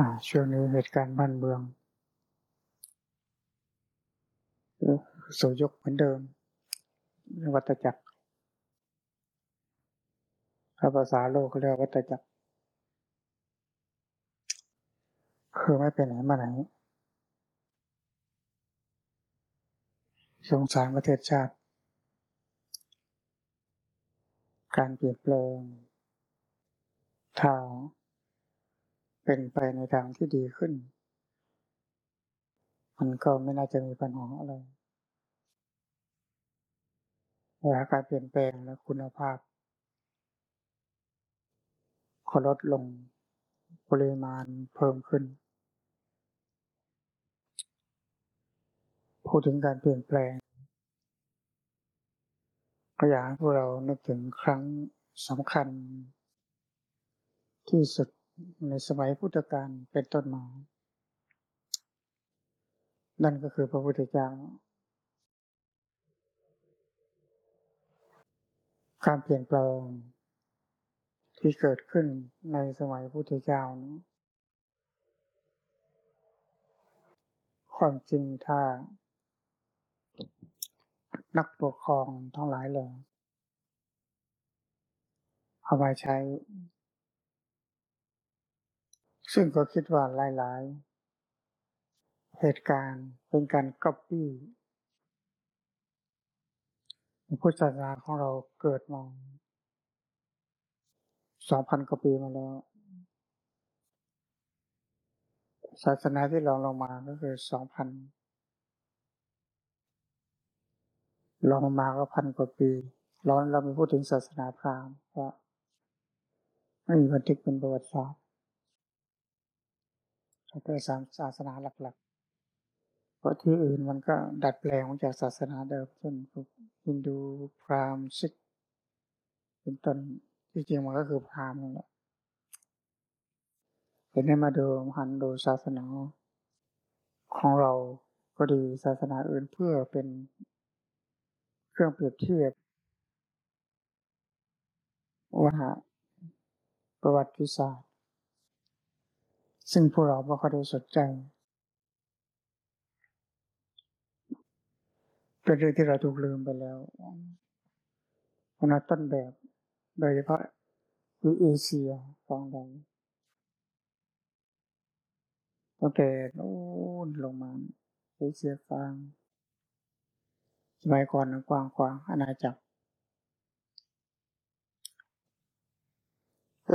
อ่าช่วงนี้เหตุการณ์บ้านเมืองสยุคเหมือนเดิม วัตจักรถ้าภาษาโลกเรียกวัตจักร คือไม่เป็นไหนมาไหน สงสารประเทศชาติ การเปลี่ยนแปลงถ้า เป็นไปในทางที่ดีขึ้น มันก็ไม่น่าจะมีปัญหาอะไรเวลาการเปลี่ยนแปลงและคุณภาพก็ลดลงปริมาณเพิ่มขึ้น พูดถึงการเปลี่ยนแปลง ก็อยากให้พวกเรานึกถึงครั้งสำคัญที่สุด ในสมัยพุทธกาลเป็นต้นมา นั่นก็คือพระพุทธเจ้า การเปลี่ยนแปลงที่เกิดขึ้นในสมัยพุทธเจ้านะความจริงถ้า นักปกครองทั้งหลายเลยเอาไปใช้ ซึ่งก็คิดว่าหลาย ๆ เหตุการณ์เป็นการก๊อปปี้พุทธศาสนาของเราเกิดมาสองพันกว่าปีมาแล้ว ศาสนาที่รองลงมาก็คือสองพันลองมาก็พันกว่าปีร้อนเราไม่พูดถึงศาสนาพราหมณ์ว่าไม่มีบันทึกเป็นประวัติศาสตร์ ก็สามศาสนาหลักๆ เพราะที่อื่นมันก็ดัดแปลงมาจากศาสนาเดิมเช่นฮินดูพราหมณ์ซิกเป็นต้นที่จริงมันก็คือพราหมณ์นั่นแหละเห็นให้มาดูหันดูศาสนาของเราก็ดีศาสนาอื่นเพื่อเป็นเครื่องเปรียบเทียบ ว่าประวัติศาสตร์ ซึ่งพวกเราไม่ค่อยได้สนใจ เป็นเรื่องที่เราถูกลืมไปแล้วคณะต้นแบบโดยเฉพาะคือเอเชียฝั่งใดตั้งแต่โน้นลงมาเอเชียกลางสมัยก่อนกว้างกว้างอาณาจักร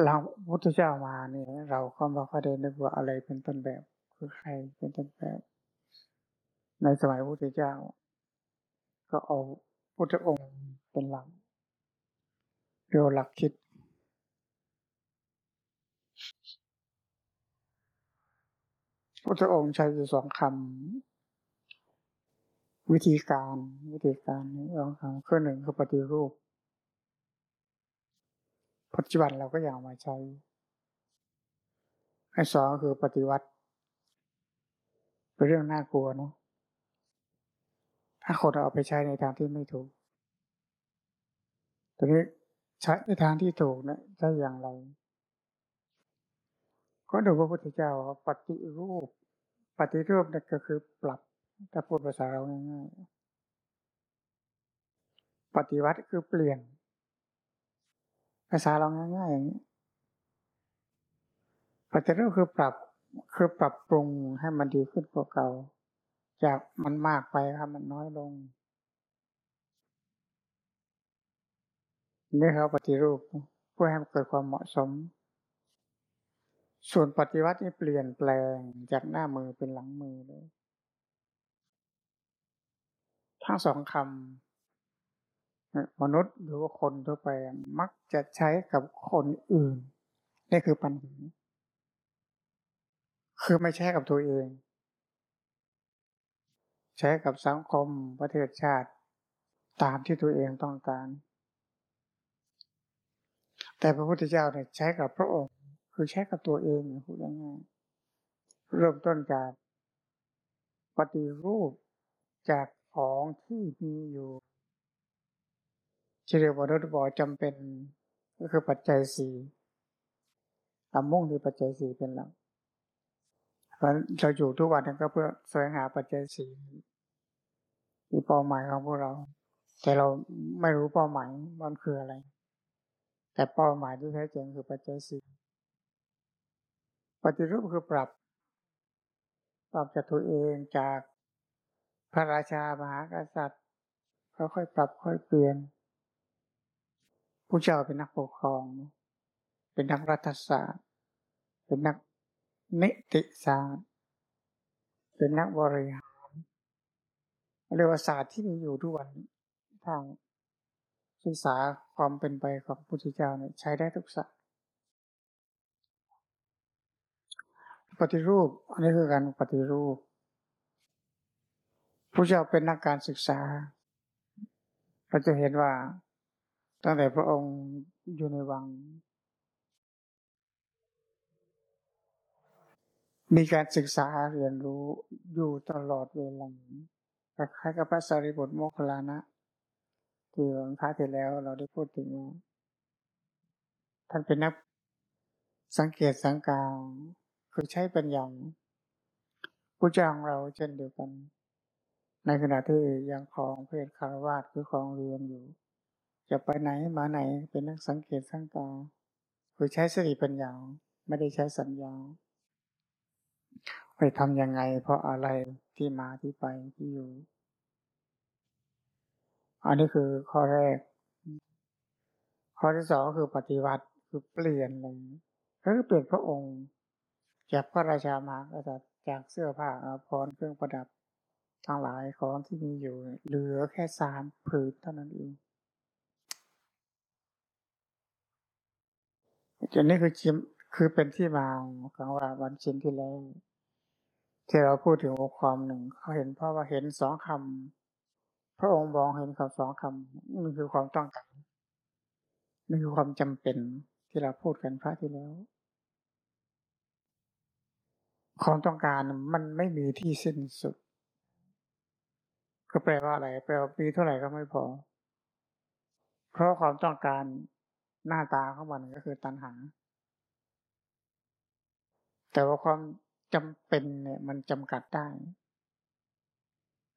เราพุทธเจ้ามาเนี่ยเราก็ม่ค่อยได้นึกว่าอะไรเป็นต้นแบบ คือใครเป็นต้นแบบ ในสมัยพุทธเจ้า ก็เอาพุทธองค์เป็นหลักเรียกหลักคิด พุทธองค์ใช้อยู่สองคำวิธีการวิธีการสองคำคือหนึ่งคือปฏิรูป ปัจจุบันเราก็ยังมาใช้อันสองคือปฏิวัติ เป็นเรื่องน่ากลัวเนาะถ้าคนเอาไปใช้ในทางที่ไม่ถูกตอนนี้ใช้ในทางที่ถูกเนะใช้อย่างไร ก็ดูพระพุทธเจ้าปฏิรูป ปฏิรูปนี่ก็คือปรับถ้าพูดภาษาเราง่ายๆปฏิวัติคือเปลี่ยน ภาษาเราง่ายๆอย่างนี้ปฏิรูปคือปรับคือปรับปรุงให้มันดีขึ้นกว่าเก่า จากมันมากไปครับมันน้อยลง นี่เขาปฏิรูปเพื่อให้มันเกิดความเหมาะสม ส่วนปฏิวัตินี่เปลี่ยนแปลงจากหน้ามือเป็นหลังมือเลย ทั้งสองคำ มนุษย์หรือว่าคนทั่วไปมักจะใช้กับคนอื่น นี่คือปัญหาคือไม่ใช้กับตัวเอง ใช้กับสังคมประเทศชาติ ตามที่ตัวเองต้องการ แต่พระพุทธเจ้าเนี่ยใช้กับพระองค์ คือใช้กับตัวเองพูดง่ายๆเริ่มต้นจากปฏิรูปจากของที่มีอยู่ ที่เรียกว่ารถบอจำเป็นก็คือปัจจัยสี่ทำมุ่งที่ปัจจัยสี่เป็นหลักเพราะเราอยู่ทุกวันนั้นก็เพื่อแสวงหาปัจจัยสี่ที่เป้าหมายของพวกเรา แต่เราไม่รู้เป้าหมายมันคืออะไร แต่เป้าหมายที่แท้จริงคือปัจจัยสี่ปฏิรูปคือปรับ ปรับจากตัวเองจากพระราชามหากษัตริย์ค่อยๆปรับค่อยเปลี่ยน ผู้เจ้าเป็นนักปกครอง เป็นนักรัฐศาสตร์ เป็นนักนิติศาสตร์ เป็นนักบริหารเรียกว่าศาสตร์ที่มีอยู่ทุกวันทางศึกษาความเป็นไปของพุทธเจ้าเนี่ยใช้ได้ทุกศาสตร์ปฏิรูป อันนี้คือการปฏิรูปผู้เจ้าเป็นนักการศึกษา เราจะเห็นว่า ตั้งแต่พระองค์อยู่ในวัง มีการศึกษาเรียนรู้อยู่ตลอดเวลาคล้ายกับพระสารีบุตรโมคคลานะที่วันพระที่แล้วเราได้พูดถึงว่าท่านเป็นนักสังเกตสังกาคือใช้ปัญญาผู้จ้างเราเช่นเดียวกัน ในขณะที่ยังครองเพศคารวาสคือครองเรียนอยู่ จะไปไหนมาไหนเป็นนักสังเกตสังกาคือใช้สติปัญญาไม่ได้ใช้สัญญาไปทำยังไง เพราะอะไรที่มาที่ไปที่อยู่ อันนี้คือข้อแรก ข้อที่สองคือปฏิวัติคือเปลี่ยนเลยก็คือเปลี่ยนพระองค์จากพระราชามากษัตริย์จากเสื้อผ้าอาภรณ์เครื่องประดับทั้งหลายของที่มีอยู่ เหลือแค่สามผืนเท่านั้นเอง จนนี้คือชิมคือเป็นที่มาของว่าวันชินที่แล้วที่เราพูดถึงองค์ความหนึ่งเขาเห็นเพราะว่าเห็นสองคำพระองค์มองเห็นคำสองคำนี่คือความต้องการนี่คือความจำเป็นที่เราพูดกันพระที่แล้ว ความต้องการมันไม่มีที่สิ้นสุด ก็แปลว่าอะไรแปลว่ามีเท่าไหร่ก็ไม่พอ เพราะความต้องการ หน้าตาของมันก็คือตัณหา แต่ว่าความจำเป็นเนี่ยมันจำกัดได้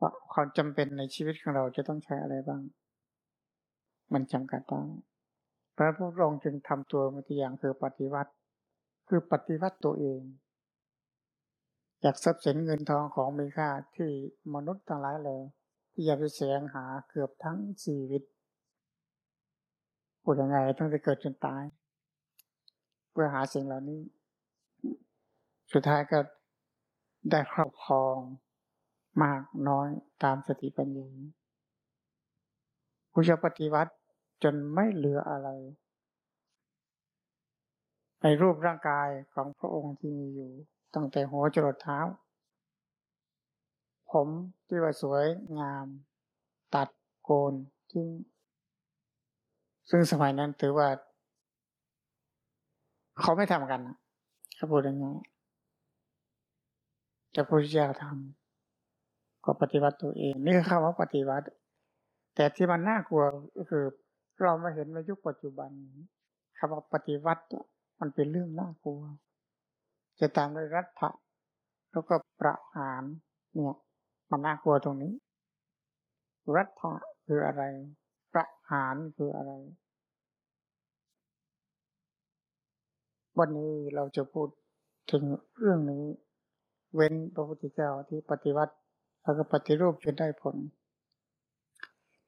ว่าความจำเป็นในชีวิตของเราจะต้องใช้อะไรบ้าง มันจำกัดได้พระพุทธองค์จึงทำตัวมาตัวอย่างคือปฏิวัติ คือปฏิวัติตัวเองจากทรัพย์สินเงินทองของมีค่าที่มนุษย์ทั้งหลายเลยที่จะไปแสวงหาเกือบทั้งชีวิต พูดยังไงต้องจะเกิดจนตาย เพื่อหาสิ่งเหล่านี้ สุดท้ายก็ได้ครอบครองมากน้อยตามสติปัญญาผู้จะปฏิวัติจนไม่เหลืออะไร ในรูปร่างกายของพระองค์ที่มีอยู่ ตั้งแต่หัวจรดเท้า ผมที่ว่าสวยงาม ตัดโกนทิ้ง ซึ่งสมัยนั้นถือว่า เขาไม่ทำกันเขาพูดอย่างนี้แต่พระพุทธเจ้าทำก็ปฏิวัติตัวเอง นี่คือคำว่าปฏิวัติ แต่ที่มันน่ากลัวก็คือ เรามาเห็นในยุคปัจจุบันคำว่าปฏิวัติมันเป็นเรื่องน่ากลัว จะตามด้วยรัฐะแล้วก็ประหารเนี่ย มันน่ากลัวตรงนี้ รัฐะคืออะไร ประหารคืออะไร วันนี้เราจะพูดถึงเรื่องนี้ เว้นพระพุทธเจ้าที่ปฏิวัติแล้วก็ปฏิรูปจนได้ผล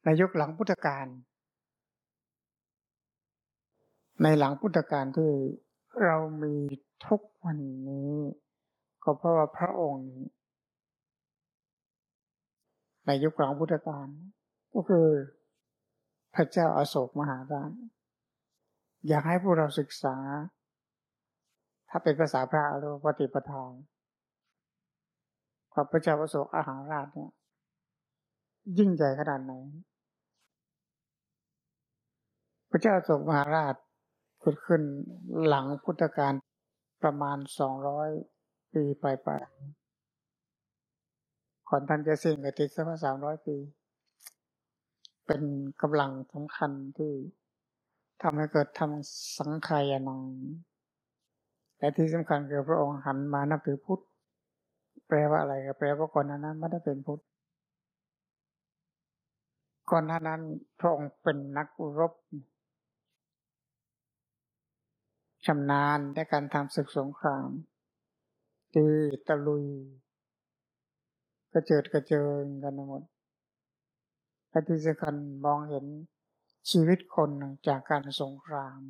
ในยุคหลังพุทธกาลในหลังพุทธกาลที่เรามีทุกวันนี้ ก็เพราะว่าพระองค์ ในยุคหลังพุทธกาลก็คือ พระเจ้าอาโศกมหาราชอยากให้พวกเราศึกษา ถ้าเป็นภาษาพระเรียกว่าปฏิปทาพระเจ้าอาโศกอาหารราชเนี่ยยิ่งใหญ่ขนาดไหน พระเจ้าอาโศกมหาราชเกิดขึ้นหลังพุทธกาลประมาณสองร้อยปีไปไปก่อนท่านจะสิ้นกติสักสามร้อยปี เป็นกำลังสำคัญที่ทำให้เกิดทำสังขายนังและที่สำคัญคือพระองค์หันมานับถือพุทธ แปลว่าอะไรก็แปลว่าก่อนนั้นไม่ได้เป็นพุทธก่อนหน้านั้นพระองค์เป็นนักรบชำนาญในการทำศึกสงครามตีตะลุย กระเจิดกระเจิงกันหมด และที่สำคัญมองเห็นชีวิตคนจากการสงคราม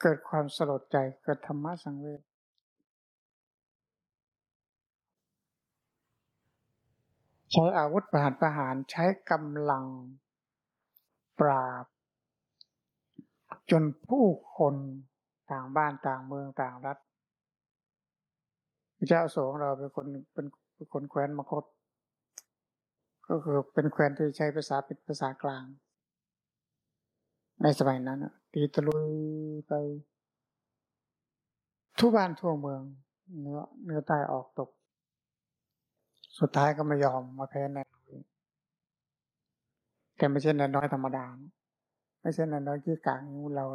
เกิดความสลดใจเกิดธรรมะสังเวชใช้อาวุธประหารประหารใช้กำลังปราบ จนผู้คนต่างบ้านต่างเมืองต่างรัฐพระเจ้าโสงเราเป็นคนเป็นเป็นคนแคว้นมคต ก็คือเป็นแคว้นที่ใช้ภาษาเป็นภาษากลาง ในสมัยนั้นตีตะลุยไป ทุกบ้านทั่วเมืองเนื้อเนื้อใต้ออกตก สุดท้ายก็ไม่ยอมมาแพ้แนายน้อยแต่ไม่ใช่นายน้อยธรรมดา ไม่ใช่นายน้อยที่กลางเรา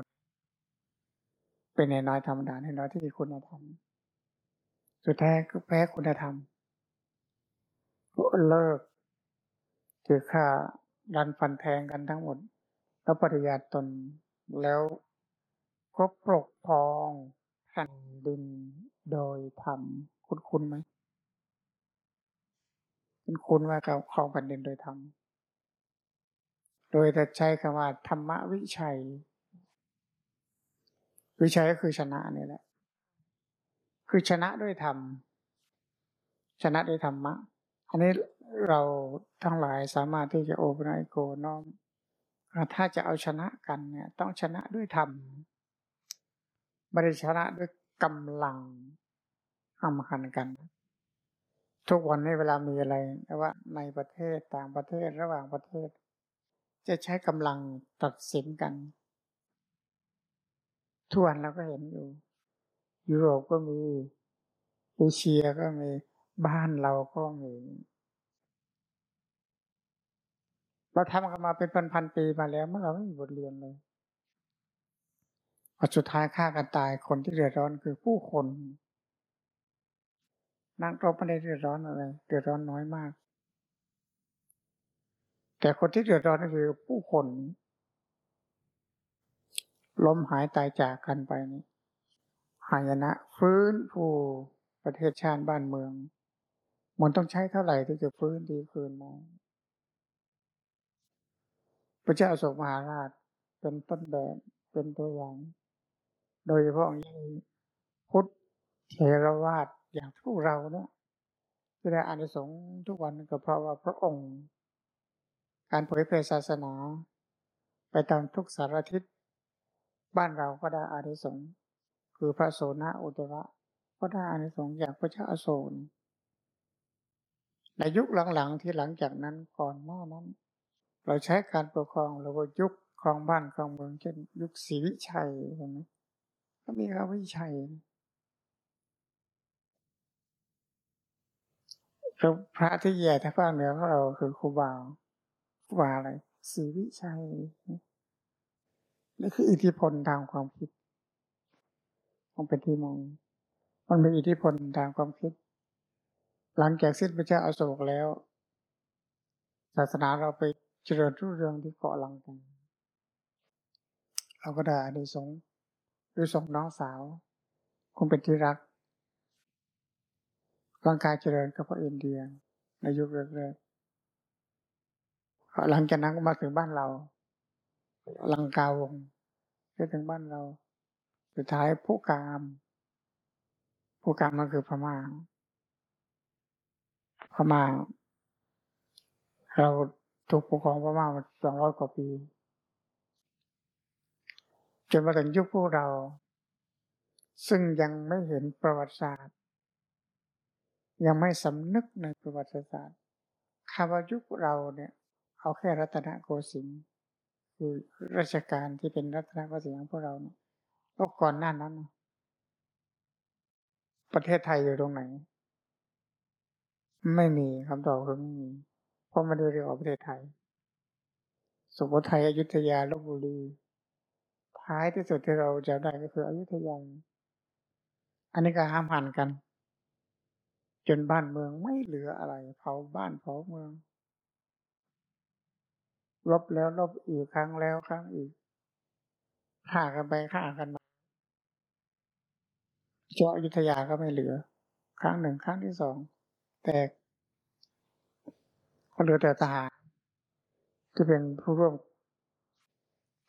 เป็นนายน้อยธรรมดานายน้อยที่มีคุณธรรม สุดท้ายก็แพ้คุณธรรมก็เลิก ถือฆ่าดันฟันแทงกันทั้งหมด แล้วปฏิญาณตนแล้วก็ปกครองแผ่นดินโดยธรรมคุ้นๆไหมเป็นคุณว่าเขาครองแผ่นดินโดยธรรมโดยจะใช้คำว่า ธรรมวิชัย วิชัยก็คือชนะนี่แหละ คือชนะด้วยธรรมชนะด้วยธรรมะ อันนี้ เราทั้งหลายสามารถที่จะโอปนายโกน้อมถ้าจะเอาชนะกันเนี่ย ต้องชนะด้วยธรรมไม่ได้ชนะด้วยกำลังทำคันกัน ทุกวันนี้เวลามีอะไรไม่ว่าในประเทศต่างประเทศระหว่างประเทศ จะใช้กำลังตัดสินกันทุกวันเราก็เห็นอยู่ ยุโรปก็มีเอเชียก็มีบ้านเราก็มี เราทำกันมาเป็นพันๆปีมาแล้วเมื่อเราไม่มีบทเรียนเลยพอสุดท้ายฆ่ากันตายคนที่เดือดร้อนคือผู้คนนักรบไม่ได้เดือดร้อนอะไรเดือดร้อนน้อยมาก แต่คนที่เดือดร้อนก็คือผู้คนล้มหายตายจากกันไปนี่หายนะ ฟื้นฟูประเทศชาติบ้านเมือง มันต้องใช้เท่าไหร่ที่จะฟื้นดีคืนมา พระเจ้าโศกมหาราชเป็นต้นแบบเป็นตัวอย่าง โดยเฉพาะยิ่งพุทธเทรวาสอย่างพวกเราเนี่ยที่ได้อานิสงส์ทุกวันก็เพราะว่าพระองค์ การเผยแผ่ศาสนา ไปตามทุกสารทิศบ้านเราก็ได้อานิสงส์คือพระโสนอุตระก็ได้อานิสงส์อย่างพระเจ้าอโศกในยุคหลังๆที่หลังจากนั้นก่อนหน้านั้น เราใช้การปกครองเราก็ยุคครองบ้านครองเมืองเช่นยุคศรีวิชัยเห็นไหมก็มีพระวิชัยแล้วพระที่แย่ทางภาคเหนือของเราคือครูบาครูบาอะไรศรีวิชัยนี่คืออิทธิพลทางความคิดมันเป็นที่มอง มันมีอิทธิพลทางความคิด หลังจากสิ้นพระเจ้าอาโศกแล้ว ศาสนาเราไป เจริญรุ่งเรืองที่เกาะลังกันเราก็ได้อานิสงส์ด้วยส่งน้องสาวคงเป็นที่รักร่างกายเจริญก็เพราะอินเดียในยุคแรกๆหลังจากนั้นก็มาถึงบ้านเราลังกาวงก็ถึงบ้านเรา สุดท้ายผู้กาม ผู้กามมันคือพม่าพม่าเรา ถูกปกครองพม่ามาสองร้อยกว่าปีจนมาถึงยุคพวกเรา ซึ่งยังไม่เห็นประวัติศาสตร์ ยังไม่สำนึกในประวัติศาสตร์คำว่ายุคเราเนี่ย เอาแค่รัตนโกสินทร์คือราชการที่เป็นรัตนโกสินทร์ของพวกเราเนี่ยก็ก่อนหน้านั้น ประเทศไทยอยู่ตรงไหน ไม่มีคำตอบคือไม่มี เพราะม่ได้เรียกว่าประเทศไทย สุโขทัยอยุธยาลบบุรี ท้ายที่สุดที่เราจะได้ก็คืออยุธยา อันนี้ก็ห้ามหันกัน จนบ้านเมืองไม่เหลืออะไรเผาบ้านเผาเมืองรบแล้วรบอีกครั้งแล้วครั้งอีกฆ่ากันไปฆ่ากันมาเจาะยุทธยาก็ไม่เหลือ ครั้งหนึ่งครั้งที่สอง แตก เหลือแต่ทหารที่เป็นผู้ร่วม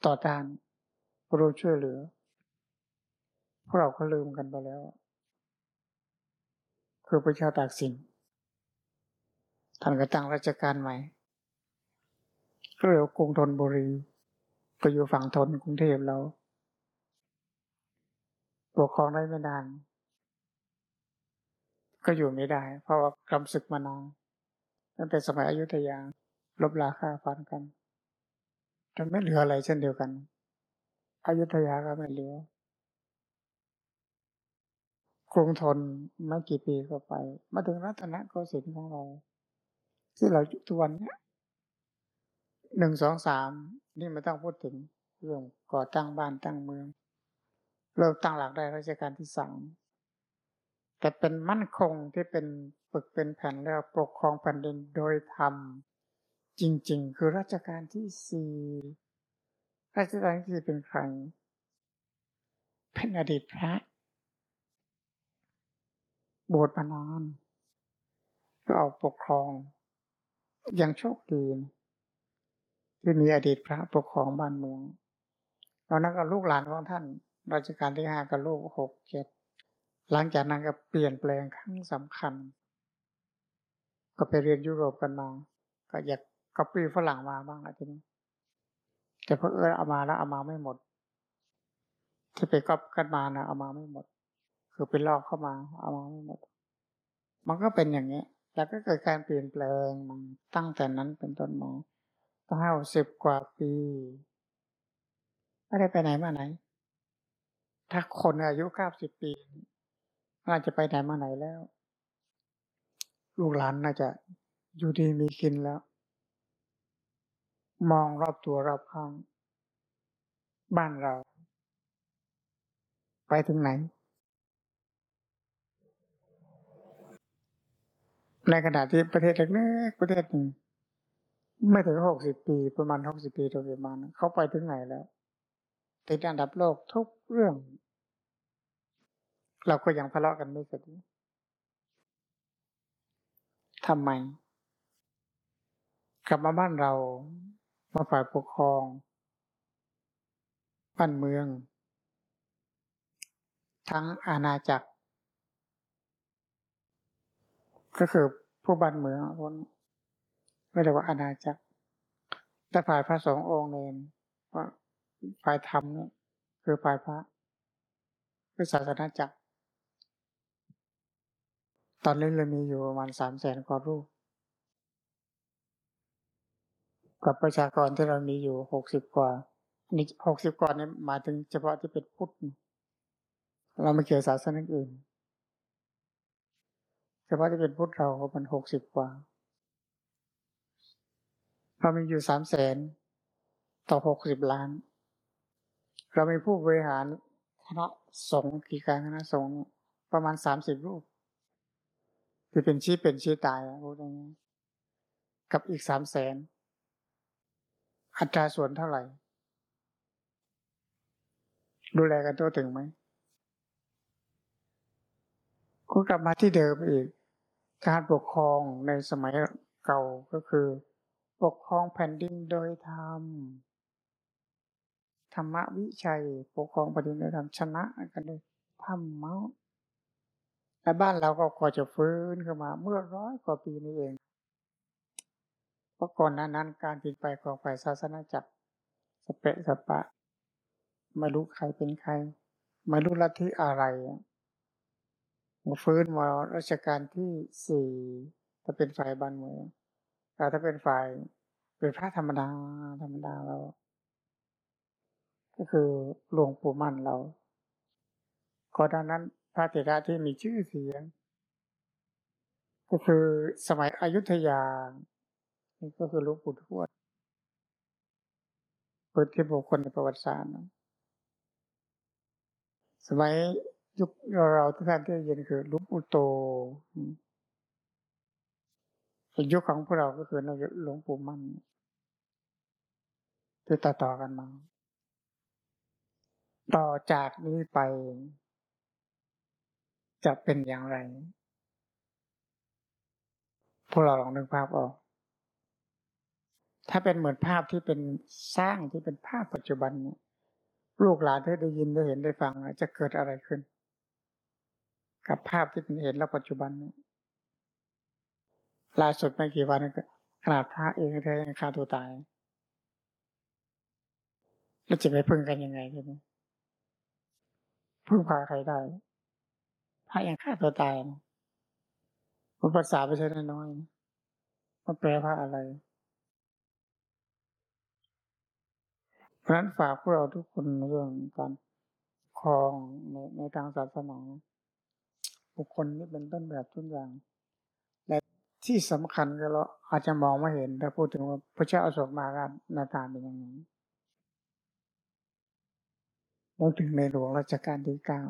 ต่อต้านร่วมช่วยเหลือ พวกเราก็ลืมกันไปแล้ว คือพระเจ้าตากสินท่านก็ตั้งราชการใหม่ก็เรียกกรุงธนบุรี ก็อยู่ฝั่งทนกรุงเทพเราปกครองได้ไม่นาน ก็อยู่ไม่ได้ เพราะว่ากำศึกมานาน ตั้งแต่สมัยอยุธยาลบลาค่าฟันกันจนไม่เหลืออะไรเช่นเดียวกันอยุธยาก็ไม่เหลือกรุงทนไม่กี่ปีก็ไป มาถึงรัตนโกสินทร์ของเรา ที่เราทุกวันนี้หนึ่งสองสามนี่ไม่ต้องพูดถึงเรื่องก่อตั้งบ้านตั้งเมือง เริ่มตั้งหลักได้รัชกาลที่สาม แต่เป็นมั่นคงที่เป็นปึกเป็นแผ่นแล้วปกครองแผ่นดินโดยธรรม จริง ๆ คือรัชกาลที่สี่รัชกาลที่สี่เป็นใครเป็นอดีตพระบวชมานานก็เอาปกครอง ยังโชคดีที่มีอดีตพระปกครองบ้านเมืองแล้วนั้นก็ลูกหลานของท่านรัชกาลที่ห้ากับลูกหกเจ็ด หลังจากนั้นก็เปลี่ยนแปลงครั้งสำคัญ ก็ไปเรียนยุโรปกันมา ก็อยากก็ปีฝรั่งมาบ้างอะทีนี้แต่พอเออเอามาแล้วเอามาไม่หมด ที่ไปก๊อปกันมานะเอามาไม่หมด คือไปลอกเข้ามาเอามาไม่หมด มันก็เป็นอย่างนี้ แล้วก็เกิดการเปลี่ยนแปลงมาตั้งแต่นั้นเป็นต้นมาตั้งห้าสิบกว่าปีไม่ได้ไปไหนมาไหน ถ้าคนอายุเก้าสิบปี น่าจะไปไหนมาไหนแล้ว ลูกหลานน่าจะอยู่ดีมีกินแล้ว มองรอบตัวรอบข้าง บ้านเรา ไปถึงไหน ในขณะที่ประเทศเล็กๆประเทศหนึ่งไม่ถึงหกสิบปีประมาณหกสิบปีโดยประมาณเขาไปถึงไหนแล้วติดอันดับโลกทุกเรื่อง เราก็ยังทะเลาะกันไม่เสร็จทำไม กลับมาบ้านเรา มาฝ่ายปกครอง บ้านเมือง ทั้งอาณาจักร ก็คือผู้บ้านเมืองคนไม่เรียกว่าอาณาจักรแต่ฝ่ายพระสงฆ์องค์เนนว่าฝ่ายธรรมเนี่ยคือฝ่ายพระคือศาสนาจักร ตอนนี้เรามีอยู่ประมาณสามแสนกว่ารูป กับประชากรที่เรามีอยู่หกสิบกว่านี่หกสิบกว่านี่หมายถึงเฉพาะที่เป็นพุทธ เราไม่เกี่ยวศาสนาอื่น เฉพาะที่เป็นพุทธเราก็มันหกสิบกว่าเรามีอยู่สามแสนต่อหกสิบล้าน เรามีผู้บริหารคณะสงฆ์กี่การคณะสงฆ์ประมาณสามสิบรูป ที่เป็นชี้เป็นชี้ตายพูดอย่างนี้กับอีกสามแสนอัตราส่วนเท่าไหร่ ดูแลกันตัวถึงไหมก็กลับมาที่เดิมอีก การปกครองในสมัยเก่าก็คือ ปกครองแผ่นดินโดยธรรมธรรมวิชัย ปกครองแผ่นดินโดยธรรมชนะกันเลยธรรมะ แต่บ้านเราก็กว่าจะฟื้นขึ้นมา เมื่อร้อยกว่าปีนี้เองเพราะก่อนนั้นการปิดไปของฝ่ายศาสนาจักรสเปะสปะไม่รู้ใครเป็นใครไม่รู้ลัทธิอะไรมาฟื้นมาราชการที่สี่จะเป็นฝ่ายบ้านเมืองแต่ถ้าเป็นฝ่ายเป็นพระธรรมดาธรรมดาเรา ก็คือหลวงปู่มั่นเราก่อนนั้น พระเถระที่มีชื่อเสียง ก็คือสมัยอยุธยา นี่ก็คือหลวงปู่ทวดเปิดที่บุคคลในประวัติศาสตร์สมัยยุคเราทุกท่านที่เย็นคือหลวงปู่โตยุคของพวกเราก็คือหลวงปู่มั่นที่ต่อต่อกันมา ต่อจากนี้ไป จะเป็นอย่างไร พวกเราลองนึกภาพออก ถ้าเป็นเหมือนภาพที่เป็นสร้างที่เป็นภาพปัจจุบันเนี่ยลูกหลานที่ได้ยินได้เห็นได้ฟังจะเกิดอะไรขึ้น กับภาพที่เป็นเห็นแล้วปัจจุบันนี้ล่าสุดไม่กี่วันขนาดพระเองแท้ยังฆ่าตัวตาย แล้วจะไปพึ่งกันยังไงทีนี้พึ่งพาใครได้ ระยังฆ่าตัวตายมันภาษาไม่ใช่น้อยมันแปลว่าอะไร เพราะฉะนั้นฝากพวกเราทุกคนเรื่องการครองในในทางศาสนาบุคคลนี้เป็นต้นแบบทุกอย่าง และที่สำคัญก็เราอาจจะมองไม่เห็นแต่พูดถึงว่าพระเจ้าอโศกมาราชหน้าตาเป็นยังไงเราถึงในหลวงรัชกาลที่เก้า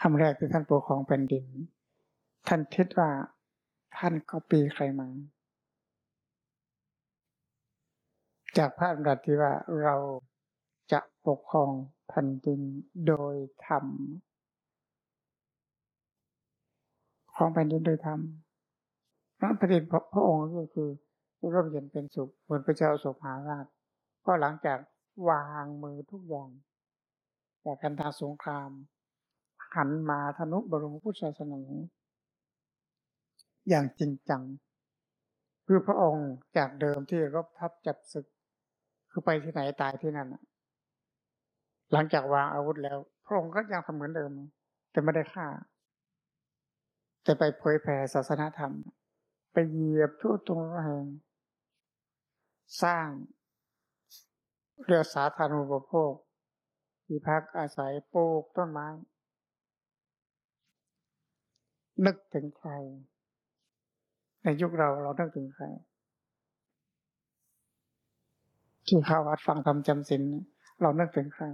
คำแรกคือท่านปกครองแผ่นดิน ท่านคิดว่าท่านก็ปีใครมา จากพระดำรัสที่ว่าเราจะปกครองแผ่นดินโดยธรรมของแผ่นดินโดยธรรมพระประเด็นพระองค์ก็คือร่มเย็นเป็นสุขเหมือนพระเจ้าสุภาราชก็หลังจากวางมือทุกอย่างจากการทาสงคราม หันมาธนุบรมพุทธศาสนาอย่างจริงจัง คือพระองค์จากเดิมที่รบทับจับศึก คือไปที่ไหนตายที่นั่นหลังจากวางอาวุธแล้ว พระองค์ก็ยังทำเหมือนเดิม แต่ไม่ได้ฆ่า แต่ไปเผยแผ่ศาสนาธรรม ไปเหยียบทั่วตรงแห่งสร้างเรือสาธารณูปโภคที่พักอาศัยปลูกต้นไม้ นึกถึงใคร ในยุคเราเรานึกถึงใคร ที่เข้าวัดฟังธรรมจำศีลเรานึกถึงใคร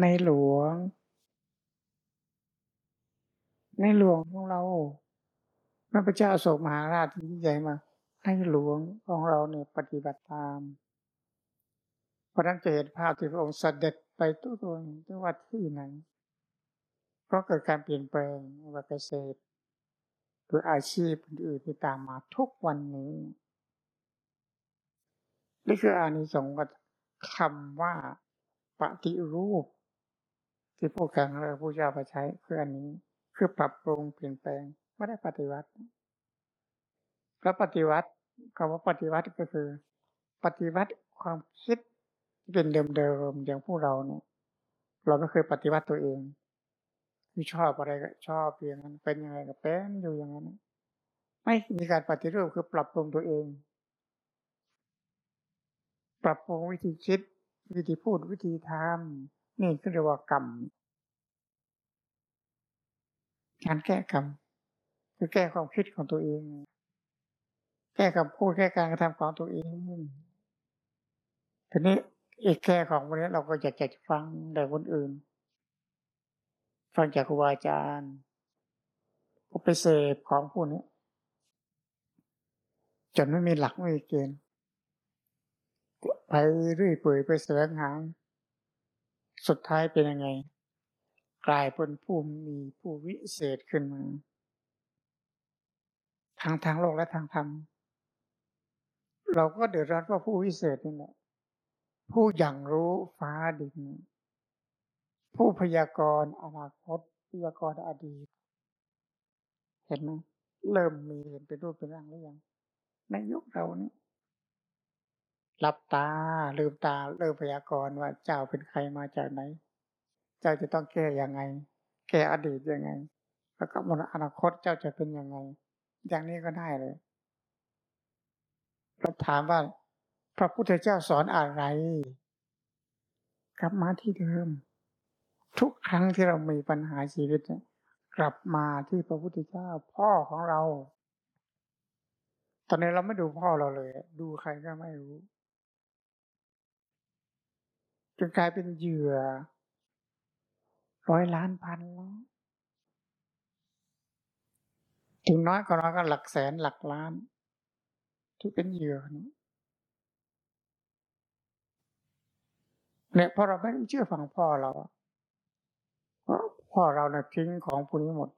ในหลวง ในหลวงของเราพระพเจ้าโศกมหาราชที่ยิ่งใหญ่มาในหลวงของเราเนี่ยปฏิบัติตามเพราะนั้นจะเห็นภาพที่พระองค์เสด็จไปตัวตัวจังวัดที่ไหน ก็เกิดการเปลี่ยนแปลงว่าเกษตรหรืออาชีพอื่นๆที่ตามมาทุกวันนี้ นี่คืออานิสงส์กับคำว่าปฏิรูป ที่พวกกันเราผู้เจ้าประใช้คืออันนี้ คือปรับปรุงเปลี่ยนแปลงไม่ได้ปฏิวัติแล้วปฏิวัติคำว่าปฏิวัติก็คือ ปฏิวัติความคิดเป็นเดิมๆอย่างพวกเราเนี่ยเราไม่เคยปฏิวัติตัวเอง คือชอบอะไรก็ชอบอย่างนั้น เป็นยังไงก็เป็นอยู่อย่างนั้นไม่มีการปฏิรูปคือปรับปรุงตัวเอง ปรับปรุงวิธีคิด วิธีพูดวิธีทำนี่คือเรียกว่ากรรมการแก้กรรมคือแก้ความคิดของตัวเอง แก้คำพูดแก้การกระทำของตัวเองทีนี้อีกแก้ของวันนี้เราก็อยากจะฟังแต่คนอื่น ฟังจากครูบาอาจารย์ก็ไปเสพของพวกนี้จนไม่มีหลักไม่มีเกณฑ์ไปเรื่อยเปื่อยไปแสวงหา สุดท้ายเป็นยังไง กลายเป็นผู้มีผู้วิเศษขึ้นมา ทางทางโลกและทางธรรม เราก็เดือดร้อนเพราผู้วิเศษนี่แหละผู้อย่างรู้ฟ้าดิน ผู้พยากรณ์อนาคต พยากรณ์อดีต เห็นไหมเริ่มมีเห็นเป็นรูปเป็นร่างหรือยังในยุคเรานี่หลับตาลืมตาเริ่มพยากรณ์ว่าเจ้าเป็นใครมาจากไหน เจ้าจะต้องแก้ยังไง แก้อดีตยังไง แล้วก็มนอนาคตเจ้าจะเป็นยังไง อย่างนี้ก็ได้เลยเราถามว่า พระพุทธเจ้าสอนอะไร กลับมาที่เดิม ทุกครั้งที่เรามีปัญหาชีวิตกลับมาที่พระพุทธเจ้าพ่อของเรา ตอนนี้เราไม่ดูพ่อเราเลย ดูใครก็ไม่รู้จนกลายเป็นเหยื่อ ร้อยล้านพันแล้วถึงน้อยก็น้อยก็หลักแสนหลักล้าน ที่เป็นเหยื่อเนี่ยพอเราไม่เชื่อฟังพ่อเรา พ่อเราเนี่ยทิ้งของพวกนี้หมด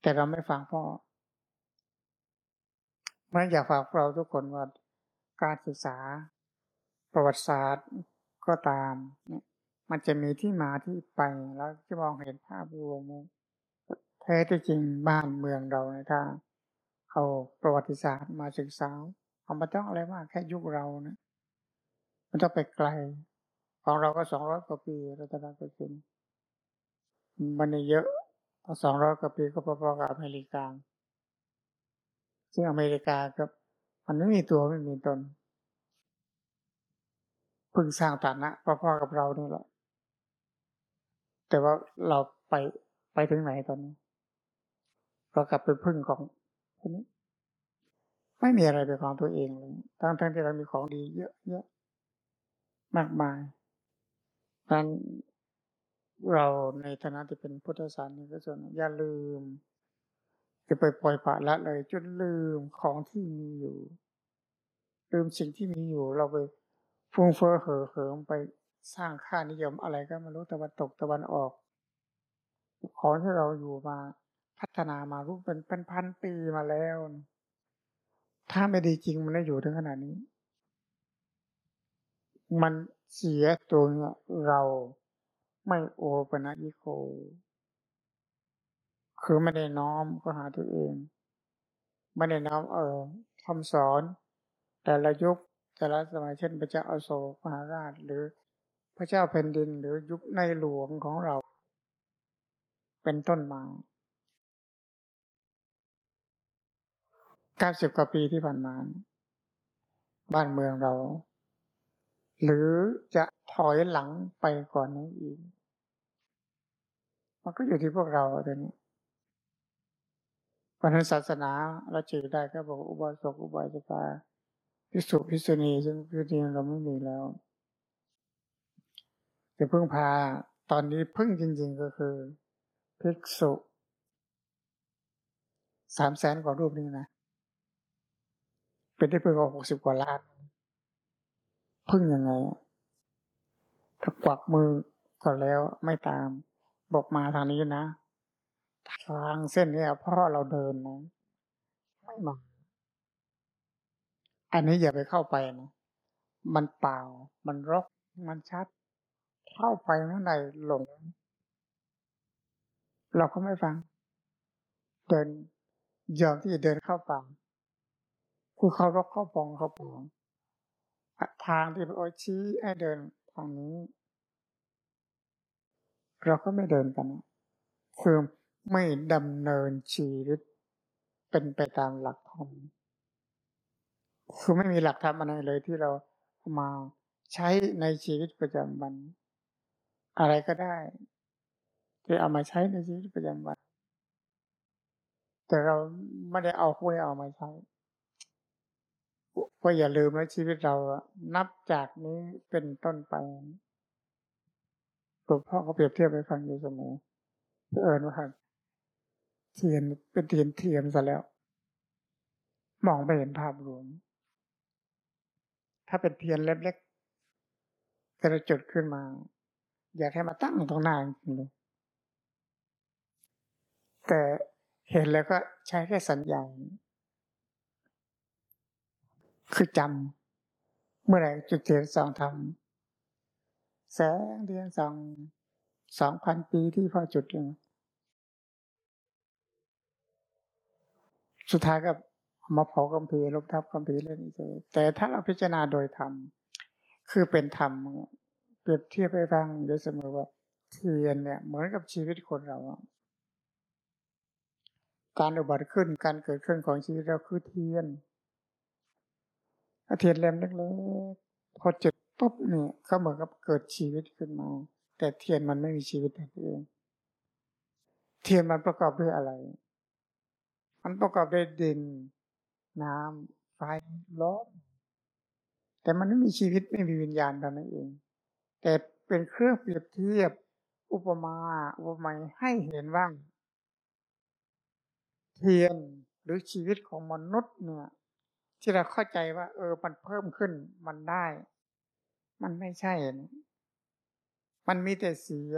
แต่เราไม่ฟังพ่อไม่อยากฝากเราทุกคนว่าการศึกษาประวัติศาสตร์ก็ตามเนี่ยมันจะมีที่มาที่ไปแล้วจะมองเห็นภาพรวมแท้ที่จริงบ้านเมืองเราในทางเอาประวัติศาสตร์มาศึกษาเอามาต้องอะไรมากแค่ยุคเรานะ มันต้องไปไกล ของเราก็สองร้อยกว่าปีรัตนโกสินทร์ มันเยอะสองร้อยกว่าปีก็พอๆกับอเมริกา ซึ่งอเมริกาก็มันไม่มีตัวไม่มีตนพึ่งสร้างฐานะพอๆกับเรานี่แหละ แต่ว่าเราไปไปถึงไหนตอนนี้เรากลับเป็นพึ่งของคนนี้ ไม่มีอะไรเป็นของตัวเองเลยทั้งทั้งที่เรามีของดีเยอะเยอะมากมายนั้น เราในฐานะที่เป็นพุทธศาสนิกชนอย่าลืม จะไปปล่อยปละละเลย จนลืมของที่มีอยู่ ลืมสิ่งที่มีอยู่ เราไปฟุ้งเฟ้อเห่อเหิมไปสร้างค่านิยมอะไรก็ไม่รู้ตะวันตกตะวันออก ของที่เราอยู่มาพัฒนามารูปเป็นเป็นพันปีมาแล้ว ถ้าไม่ดีจริงมันไม่อยู่ถึงขนาดนี้ มันเสียตัวเรา ไม่โอปนัญิโคคือไม่ได้น้อมก็หาตัวเอง ไม่ได้น้อมเออคำสอน แต่ละยุคแต่ละสมัยเช่นพระเจ้าอโศกมหาราชหรือพระเจ้าแผ่นดินหรือยุคในหลวงของเรา เป็นต้นมาเก้าสิบกว่าปีที่ผ่านมา บ้านเมืองเรา หรือจะถอยหลังไปก่อนนี้อีก มันก็อยู่ที่พวกเราตอนนี้วันศาสนาเราจือได้ก็บอกอุบาสกอุบาสิกาพิสุพิสุณีซึ่งคือที่เราไม่มีแล้วจะพึ่งพาตอนนี้พึ่งจริง ๆก็คือภิกษุสามแสนกว่ารูปนี้นะ เป็นได้พึ่งหกสิบกว่าล้าน พึ่งยังไงถ้ากวักมือก็แล้วไม่ตาม บอกมาทางนี้นะ ทางเส้นนี้พ่อเราเดินนะไม่มา อันนี้อย่าไปเข้าไปนะมันเปล่า มันรก มันชัด เข้าไปข้างในหลง เราก็ไม่ฟัง เดินยอมที่จะเดินเข้าป่าคือเขารกเข้าปองเขาปอง ทางที่พระโอชี้ให้เดินทางนี้ เราก็ไม่เดินกันคือไม่ดำเนินชีวิตเป็นไปตามหลักธรรมคือไม่มีหลักธรรมอะไรเลยที่เรามาใช้ในชีวิตประจำวัน อะไรก็ได้ที่เอามาใช้ในชีวิตประจำวัน แต่เราไม่ได้เอาคุยเอามาใช้ ก็อย่าลืมว่าชีวิตเรานับจากนี้เป็นต้นไปหลวงพ่อเขาเปรียบเทียบไปฟังอยู่เสมอเอิญว่าเทียนเป็นเทียนเทียมซะแล้ว มองไม่เห็นภาพรวม ถ้าเป็นเทียนเล็กๆแต่ละจุดขึ้นมา อยากให้มาตั้งตรงหน้าจริงเลย แต่เห็นแล้วก็ใช้แค่สัญญาณ คือจำเมื่อไหร่จุดเทียนสองทำแสงเทียนสองสองพันปีที่พ่อจุดเลยสุดท้ายก็มาเผากัมพีลบทับกัมพีเล่องนอีกแต่ถ้าเราพิจารณาโดยธรรมคือเป็นธรรมเปรียบเทียบไปฟังอยู่เสมอว่าเทียนเนี่ย เหมือนกับชีวิตคนเราการอุบัติขึ้นการเกิดขึ้นของชีวิตเราคือเทียน เทียนเล่มเล็กๆพอจุดปุ๊บเนี่ยเขาเหมือนกับเกิดชีวิตขึ้นมา แต่เทียนมันไม่มีชีวิตเองเทียนมันประกอบด้วยอะไร มันประกอบด้วยดิน น้ำไฟลมแต่มันไม่มีชีวิตไม่มีวิญญาณเท่านั้นเอง แต่เป็นเครื่องเปรียบเทียบอุปมาอุปไมยให้เห็นว่าเทียนหรือชีวิตของมนุษย์เนี่ย ที่เราเข้าใจว่า เออ มันเพิ่มขึ้นมันได้ มันไม่ใช่ มันมีแต่เสีย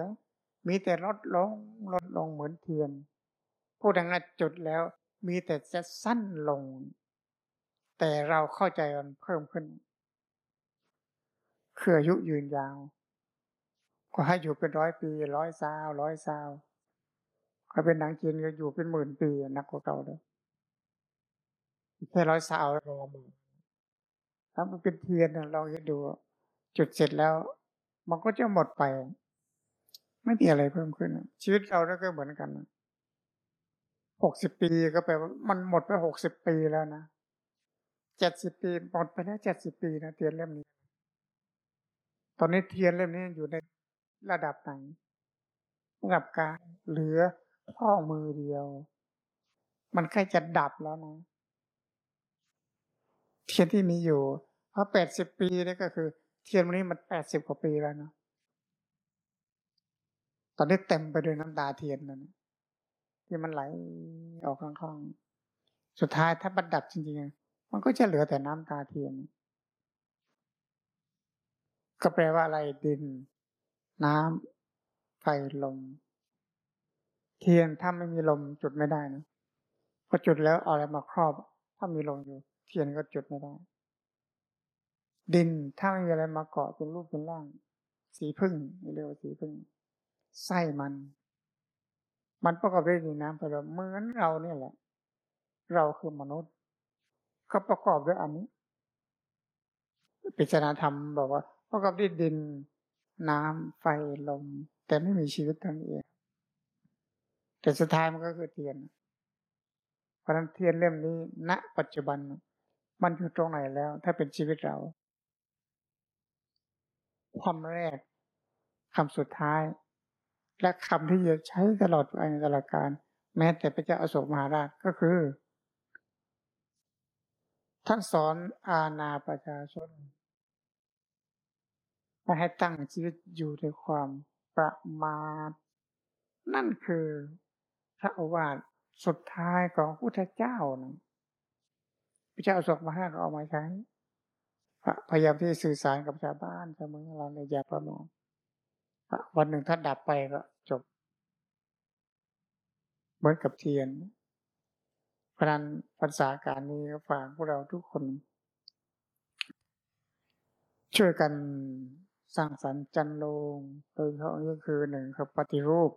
มีแต่ลดลงลดลงเหมือนเทียนพูดง่ายจุดแล้ว มีแต่จะสั้นลง แต่เราเข้าใจมันเพิ่มขึ้นคืออายุยืนยาว ก็ให้อยู่เป็นร้อยปีร้อยซาวร้อยซาวเขาเป็นหนังจีนก็อยู่เป็นหมื่นปีนักกว่าเก่าเลย แค่ร้อยซาวแล้วมื่นถ้ามันเป็นเทียนเราจะดู จุดเสร็จแล้ว มันก็จะหมดไป ไม่มีอะไรเพิ่มขึ้น ชีวิตเราก็เหมือนกันหกสิบปีก็แปลว่ามันหมดไปหกสิบปีแล้วนะเจ็ดสิบปีหมดไปแล้วเจ็ดสิบปีนะเทียนเล่มนี้ ตอนนี้เทียนเล่มนี้อยู่ในระดับไหนระดับการเหลือข้อมือเดียว มันใกล้จะดับแล้วนะ เทียนที่มีอยู่ เพราะแปดสิบปีนี่ก็คือ เทียนวันนี้มันแปดสิบกว่าปีแล้วเนาะตอนนี้เต็มไปด้วยน้ำตาเทียนแล้วนที่มันไหลออกข้างๆสุดท้ายถ้าบัดดับจริงๆมันก็จะเหลือแต่น้ำตาเทียน ก็แปลว่าอะไรดิน น้ำไฟลม เทียนถ้าไม่มีลมจุดไม่ได้นะพอจุดแล้วเอาอะไรมาครอบ ถ้ามีลมอยู่ เทียนก็จุดไม่ได้ ดินถ้าไม่มีอะไรมาเกาะเป็นรูปเป็นร่าง สีพึ่งเรียกว่าสีพึ่งไส้มัน มันประกอบด้วยดินน้ำไฟลมเหมือนเราเนี่ยแหละ เราคือมนุษย์ ก็ประกอบด้วยอันนี้ปิจารณาธรรมบอกว่า ประกอบด้วยดิน น้ำไฟลม แต่ไม่มีชีวิตทั้งเองแต่สุดท้ายมันก็คือเทียน เพราะนั้นเทียนเล่มนี้ณปัจจุบัน มันอยู่ตรงไหนแล้ว ถ้าเป็นชีวิตเราคำแรกคำสุดท้าย และคำที่จะใช้ตลอดไปตลอดการ แม้แต่พระเจ้าอโศกมหาราชก็คือ ท่านสอนอาณาประชาชนให้ตั้งชีวิตอยู่ในความประมาทนั่นคือพระโอวาทสุดท้ายของพุทธเจ้านะ พระเจ้าอโศกมหาราชเอามาใช้ พยายามที่สื่อสารกับชาวบ้านชาวเมืองเราในยาประมาทวันหนึ่งถ้าดับไปก็จบ เหมือนกับเทียนพระนันภาษาการนี้ฝากพวกเราทุกคน ช่วยกันสร้างสรรค์จันโลงโดยเฉพาะนี่คือหนึ่งคือปฏิรูป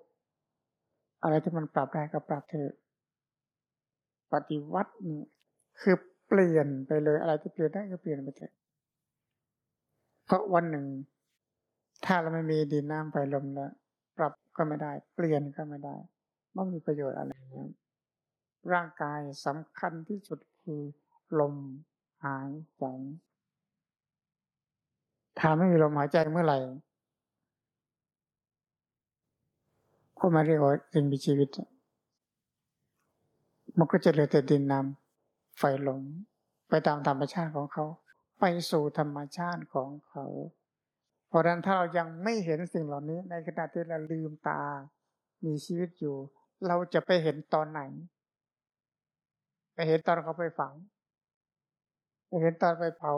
อะไรที่มันปรับได้ก็ปรับเถอะปฏิวัตินี่คือ เปลี่ยนไปเลยอะไรที่เปลี่ยนได้ก็เปลี่ยนไปเถอะเพราะวันหนึ่ง ถ้าเราไม่มีดินน้ำไฟลมแล้วปรับก็ไม่ได้ เปลี่ยนก็ไม่ได้ไม่มีประโยชน์อะไรร่างกายสำคัญที่สุดคือลมหายใจถ้าไม่มีลมหายใจเมื่อไหร่ก็มาเรียกว่าสิ่งมีชีวิต มันก็จะเหลือแต่ดินน้ำ ไฟหลมไปตามธรรมชาติของเขา ไปสู่ธรรมชาติของเขา เพราะฉะนั้นถ้าเรายังไม่เห็นสิ่งเหล่านี้ในขณะที่เราลืมตา มีชีวิตอยู่ เราจะไปเห็นตอนไหน ไปเห็นตอนเขาไปฝัง ไปเห็นตอนไปเผา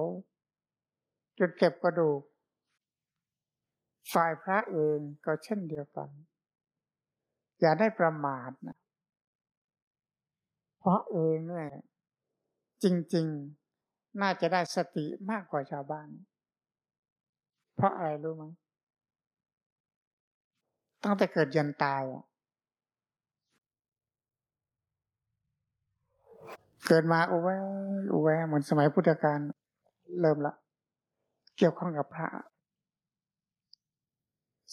จุดเก็บกระดูกฝ่ายพระเองก็เช่นเดียวกัน อย่าได้ประมาทนะเพราะเองเนี่ย จริง ๆ น่าจะได้สติมากกว่าชาวบ้าน เพราะอะไรรู้ไหมตั้งแต่เกิดยันตายอะเกิดมาโอุแวอุแวเหมือนสมัยพุทธกาลเริ่มละ เกี่ยวข้องกับพระ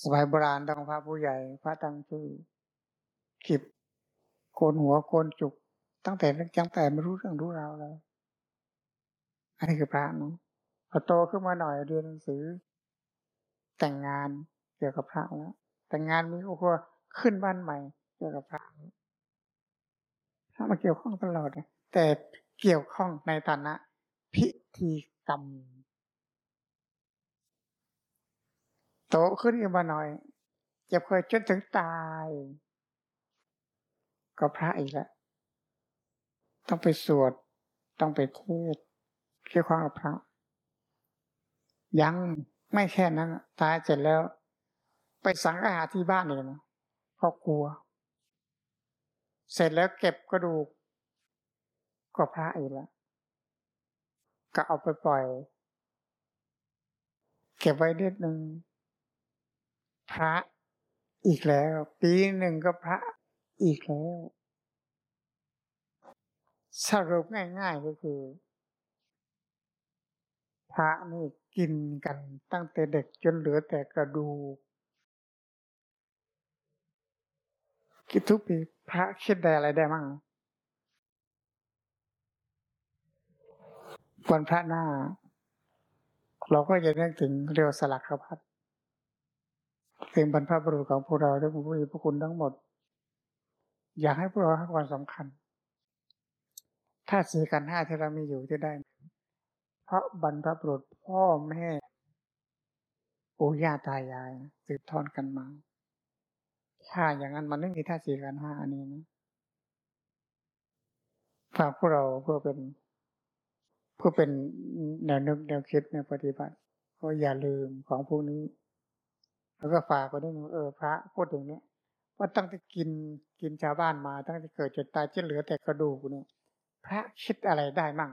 สมัยโบราณต้องพระผู้ใหญ่ พระตั้งชื่อขิบโกนหัวโกนจุก ตั้งแต่เล็กจังแต่ไม่รู้เรื่องรู้ราวเลย อันนี้คือพระนะพอโตขึ้นมาหน่อยเรียนหนังสือ แต่งงานเกี่ยวกับพระแล้วแต่งงานมีโอ้โหขึ้นบ้านใหม่เกี่ยวกับพระพระมาเกี่ยวข้องตลอดแต่เกี่ยวข้องในฐานะพิธีกรรมโตขึ้นอีกมาหน่อยจะเคยจนถึงตาย ก็พระอีกแล้ว ต้องไปสวด ต้องไปเทศเกี่ยวข้องกับพระ ยังไม่แค่นั้นตายเสร็จแล้ว ไปสังหารที่บ้านเลยนะเพราะกลัว เสร็จแล้วเก็บกระดูกก็พระอีกแล้วก็เอาไปปล่อย เก็บไว้นิดหนึ่งพระอีกแล้ว ปีหนึ่งก็พระอีกแล้ว สรุปง่ายๆก็คือ พระนี่กินกันตั้งแต่เด็กจนเหลือแต่กระดูกคิดทุกปีพระคิดได้อะไรได้มั่งวันพระหน้า เราก็จะนึกถึงเรียวสลักขพัดถึงบรรพบุรุษของพวกเราด้วยผู้มีพระคุณทั้งหมด อยากให้พวกเราให้ความสำคัญ ถ้าสีกันห้าที่เรามีอยู่จะได้ เพราะบรรพบุรุษพ่อแม่ปู่ย่าตายายสืบทอดกันมา ถ้าอย่างนั้นมันไม่มีท่าสีกันห้าอันนี้นะฝากพวกเราเพื่อเป็นเพื่อเป็นแนวนึกแนวคิดแนวปฏิบัติก็อย่าลืมของพวกนี้ แล้วก็ฝากไว้ด้วยเออพระพูดถึงนี้ว่าตั้งแต่กินกินชาวบ้านมา ตั้งแต่เกิดจนตายจะเหลือแต่กระดูกเนี่ย พระคิดอะไรได้มั่ง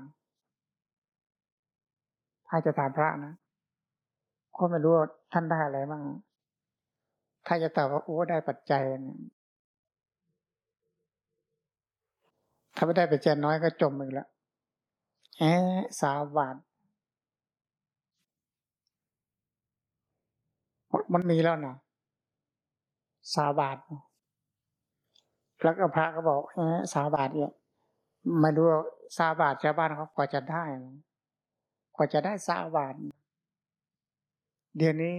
ถ้าจะถามพระนะก็ไม่รู้ท่านได้อะไรมั่ง ถ้าจะตอบว่าโอ้ได้ปัจจัยเนี่ยถ้าไม่ได้ปัจจัยน้อยก็จมอีกแล้วแอสาบาทมันมีแล้วนะสาบาทแล้วก็พระก็บอกแอสาบาทเนี่ย มาดูสาบาทชาวบ้านเขากว่าจะได้กว่าจะได้สาบาทเดี๋ยวนี้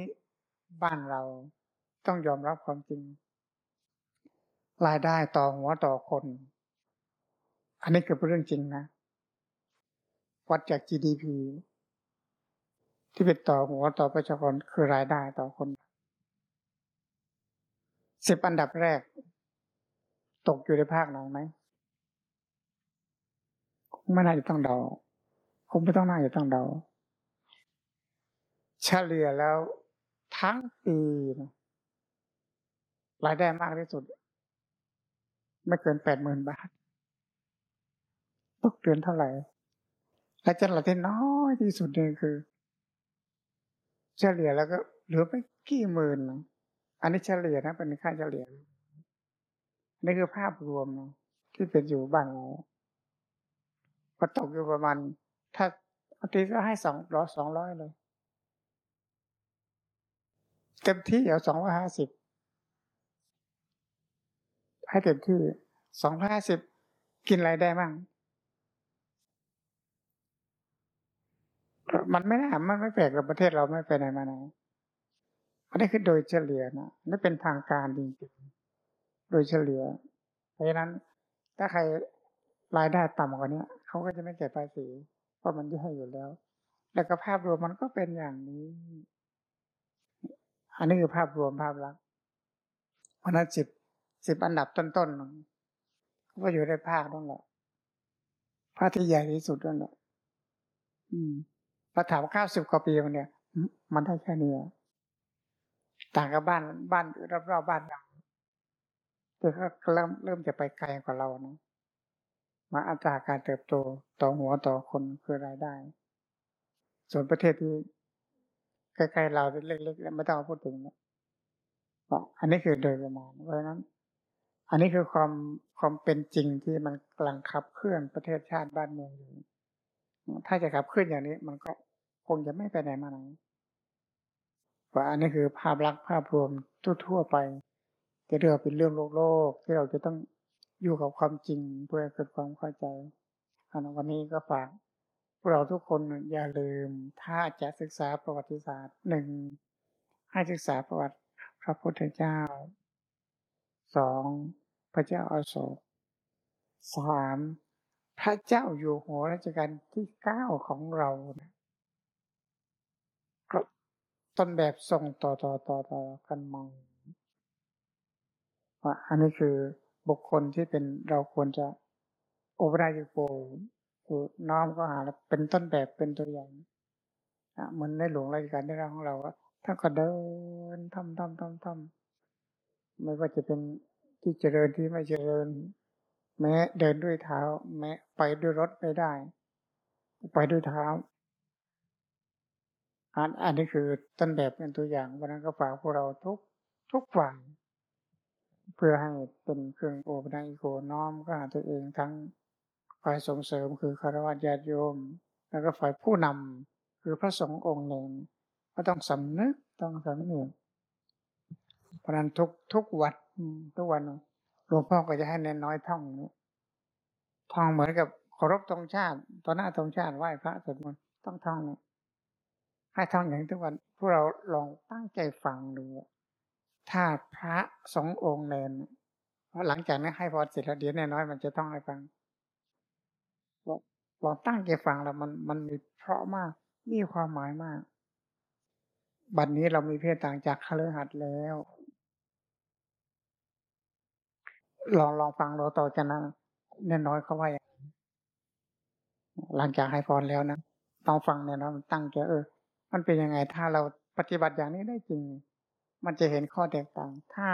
บ้านเราต้องยอมรับความจริง รายได้ต่อหัวต่อคน อันนี้คือเรื่องจริงนะ วัดจาก GDP ที่เป็นต่อหัวต่อประชากรคือรายได้ต่อคนสิบอันดับแรก ตกอยู่ในภาคไหนไหม ไม่น่าจะต้องเดาคงไม่ต้องน่าจะต้องเดาเฉลี่ยแล้วทั้งปีรายได้มากที่สุด ไม่เกินแปดหมื่นบาทตกเดือนเท่าไหร่ และจังหวัดที่น้อยที่สุดเนี่ยคือ เฉลี่ยแล้วก็เหลือไปกี่หมื่นอันนี้เฉลี่ยนะเป็นค่าเฉลี่ยนี่คือภาพรวมนะที่เป็นอยู่บ้านเรา พอตกอยู่ประมาณ ถ้าบางทีก็ให้สองร้อยสองร้อยเลย เต็มที่เอาสองร้อยห้าสิบให้เต็มที่สองร้อยห้าสิบกินอะไรได้บ้างมันไม่ได้มันไม่แปลกกับประเทศเราไม่ไปไหนมาไหนอันนี้คือโดยเฉลี่ยนะนี่เป็นทางการจริงๆโดยเฉลี่ย เพราะฉะนั้นถ้าใครรายได้ต่ำกว่านี้ เขาก็จะไม่เก็บภาษีเพราะมันแย่อยู่แล้ว แล้วก็ภาพรวมมันก็เป็นอย่างนี้ อันนี้คือภาพรวมภาพลักษณ์เพราะนั้นสิบสิบอันดับต้นๆก็อยู่ในภาคนั่นแหละภาคที่ใหญ่ที่สุดนั่นแหละอืมพอถามเก้าสิบกว่าปีมันเนี่ยมันได้แค่นี้ต่างกับบ้านบ้านรอบๆบ้านเราแต่ก็เริ่มเริ่มจะไปไกลกว่าเรานะ มาอัตราการเติบโตต่อหัวต่อคนคือรายได้ ส่วนประเทศที่ใกล้ๆเราเล็กๆไม่ต้องพูดถึงนะอันนี้คือโดยประมาณเพราะฉะนั้น อันนี้คือความความเป็นจริงที่มันกำลังขับเคลื่อนประเทศชาติบ้านเมืองอยู่ถ้าจะขับเคลื่อนอย่างนี้ มันก็คงจะไม่ไปไหนมาไหนว่าอันนี้คือภาพลักษณ์ภาพรวมทั่วๆไปจะเรียกเป็นเรื่องโลกโลกที่เราจะต้อง อยู่กับความจริงเพื่อเกิดความเข้าใจอันวันนี้ก็ฝากพวกเราทุกคนอย่าลืม ถ้าจะศึกษาประวัติศาสตร์หนึ่งให้ศึกษาประวัติพระพุทธเจ้าสองพระเจ้าอาโศกสามพระเจ้าอยู่หัวรัชกาลที่เก้าของเรานะต้นแบบส่งต่อต่อต่อต่อกันมาว่าอันนี้คือ บุคคลที่เป็นเราควรจะโอปรายิโกคือน้อมก็หาเป็นต้นแบบเป็นตัวอย่างเหมือนในหลวงราชการที่เราของเราท่านก็เดินทำทำทำทำไม่ว่าจะเป็นที่เจริญที่ไม่เจริญ แม้เดินด้วยเท้า แม้ไปด้วยรถไม่ได้ ไปด้วยเท้าอันอันนี้คือต้นแบบเป็นตัวอย่างวันนั้นก็ฝากพวกเราทุกทุกฝ่าย เพื่อให้เป็นเครื่องโอปนัยโกน้อมก็หาตัวเองทั้งฝ่ายส่งเสริมคือคารวะญาติโยม แล้วก็ฝ่ายผู้นำคือพระสงฆ์องค์หนึ่งก็ต้องสำนึกต้องสำนึกเพราะนั้นทุกทุกวัดทุกวันหลวงพ่อก็จะให้เน้นน้อยท่องท่องเหมือนกับเคารพตรงชาติตอนหน้าตรงชาติไหว้พระสวดมนต์ต้องท่องให้ท่องอย่างทุกวันพวกเราลองตั้งใจฟังดู ถ้าพระสององค์เนนหลังจากนี้ให้พอเสร็จแล้วเดี๋ยวแน่น้อยมันจะต้องให้ฟังลองตั้งใจฟังแล้วมันมันมีเพราะมาก มีความหมายมาก บัดนนี้เรามีเพศต่างจากคฤหัสถ์แล้ว ลองลองฟังเราต่อจากนั้นแน่น้อยเขาว่าอย่างหลังจากให้พรแล้วนะต้องฟังเนี่ยนะมันตั้งใจเออ มันเป็นยังไงถ้าเราปฏิบัติอย่างนี้ได้จริง มันจะเห็นข้อแตกต่าง ถ้า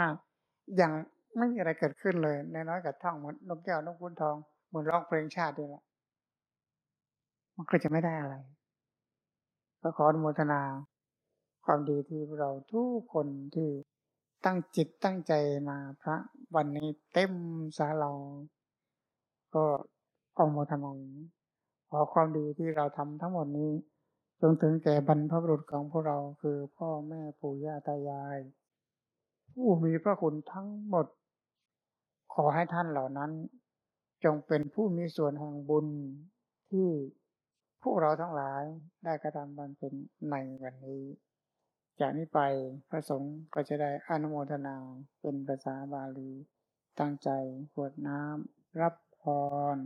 อยังไม่มีอะไรเกิดขึ้นเลยในน้อยกับท่องเหมือนนกแก้วนกพุนทองเหมือนร้องเพลงชาติด้วยละมันก็จะไม่ได้อะไรก็ขออนุโมทนา ความดีที่เราทุกคนที่ตั้งจิตตั้งใจมาพระวันนี้เต็มศาลาก็อนุโมทนาขอความดีที่เราทำทั้งหมดนี้ จนถึงแก่บรรพบุรุษของพวกเราคือพ่อแม่ปู่ย่าตายาย ผู้มีพระคุณทั้งหมด ขอให้ท่านเหล่านั้น จงเป็นผู้มีส่วนแห่งบุญที่พวกเราทั้งหลายได้กระทำบันเป็นในวันนี้จากนี้ไปพระสงฆ์ก็จะได้อนุโมทนาเป็นภาษาบาลี ตั้งใจกวดน้ำรับพร